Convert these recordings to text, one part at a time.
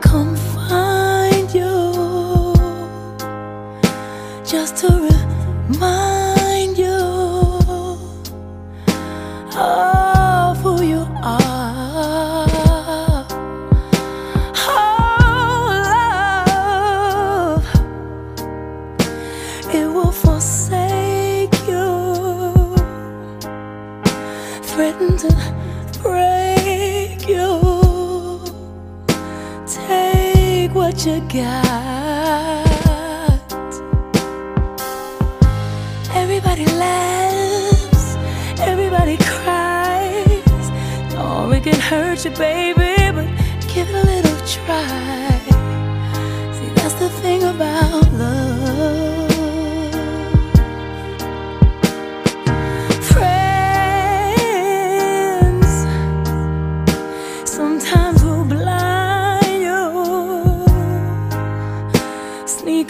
come find you just to remind you of who you are. Oh, love, it will forsake you, threaten to break you. What you got. Everybody laughs, everybody cries. Oh, it can hurt you, baby, but give it a little try.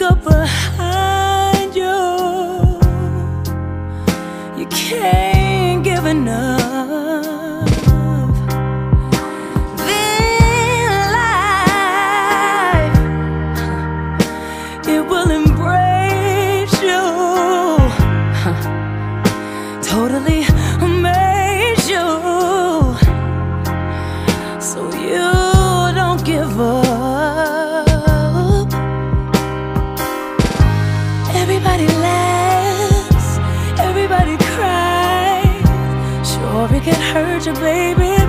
Up behind you. You can't give enough. Then life, it will embrace you, totally can hurt you, baby,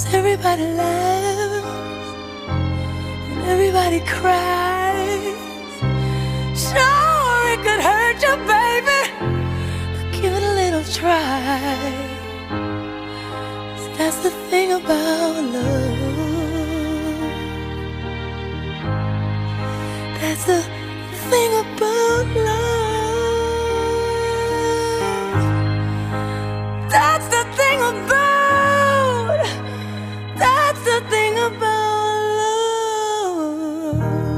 Cause everybody laughs and everybody cries. Sure, it could hurt you, baby, but give it a little try. That's the thing about love. That's the love.